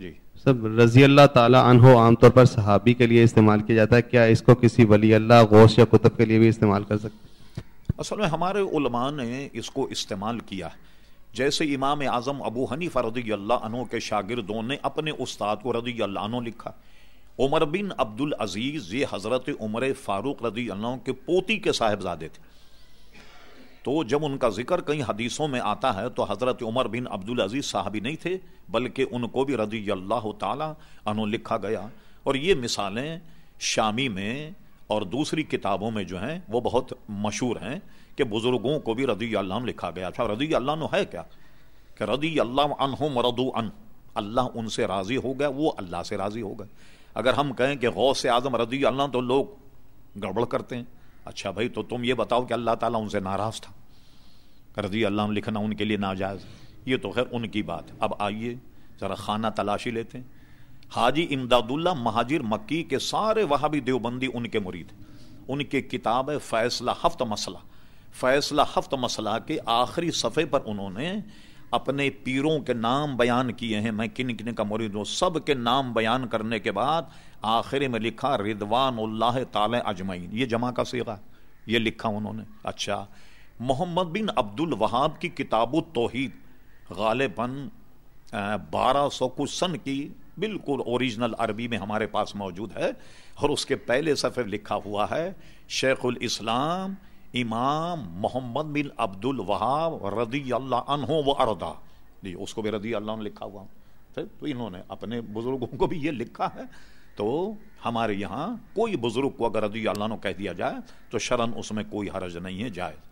جی۔ سب رضی اللہ تعالیٰ عنہ عام طور پر صحابی کے لیے استعمال کیا جاتا ہے۔ کیا اس کو کسی ولی اللہ غوث یا کتب کے لیے بھی استعمال کر سکتے اصل میں ہمارے علماء نے اس کو استعمال کیا۔ جیسے امام اعظم ابو حنیفہ رضی اللہ عنہ کے شاگردوں نے اپنے استاد کو رضی اللہ عنہ لکھا عمر بن عبد العزیز یہ حضرت عمر فاروق رضی اللہ عنہ کے پوتی کے صاحبزادے تھے۔ تو جب ان کا ذکر کئی حدیثوں میں آتا ہے تو حضرت عمر بن عبد العزیز صاحبی نہیں تھے، بلکہ ان کو بھی رضی اللہ تعالی عنہ لکھا گیا۔ اور یہ مثالیں شامی میں اور دوسری کتابوں میں جو ہیں وہ بہت مشہور ہیں کہ بزرگوں کو بھی رضی اللہ عنہ لکھا گیا تھا۔ رضی اللہ عنہ ہے کیا؟ کہ رضی اللہ عنہ مردو ان اللہ ان سے راضی ہو گیا، وہ اللہ سے راضی ہو گئے۔ اگر ہم کہیں کہ غوث اعظم رضی اللہ تو لوگ گڑبڑ کرتے ہیں۔ اچھا بھائی، تو تم یہ بتاؤ کہ اللہ تعالیٰ ان سے ناراض تھا۔ رضی اللہ عنہ لکھنا ان کے لیے ناجائز۔ یہ تو خیر ان کی بات اب آئیے، ذرا خانہ تلاشی لیتے ہیں۔ حاجی امداد اللہ مہاجر مکی کے سارے وہابی دیوبندی ان کے مرید ان کی کتاب ہے فیصلہ ہفت مسئلہ، فیصلہ ہفت مسئلہ کے آخری صفحے پر انہوں نے اپنے پیروں کے نام بیان کیے ہیں۔ میں کن کن کا مرید ہوں؟ سب کے نام بیان کرنے کے بعد آخر میں لکھا ردوان اللہ تعالی اجمعین۔ یہ جمع کا سیغا یہ لکھا انہوں نے۔ اچھا۔ محمد بن عبد الوہاب کی کتاب التوحید غالباً بارہ سو کچھ سن کی بالکل اوریجنل عربی میں ہمارے پاس موجود ہے اور اس کے پہلے سفر لکھا ہوا ہے۔ شیخ الاسلام امام محمد بن عبد الوہاب رضی اللہ عنہ و اردا جی اس کو بھی رضی اللہ عنہ لکھا ہوا۔ تو انہوں نے اپنے بزرگوں کو بھی یہ لکھا ہے۔ تو ہمارے یہاں کوئی بزرگ کو اگر رضی اللہ عنہ کہہ دیا جائے تو شرن اس میں کوئی حرج نہیں ہے، جائز۔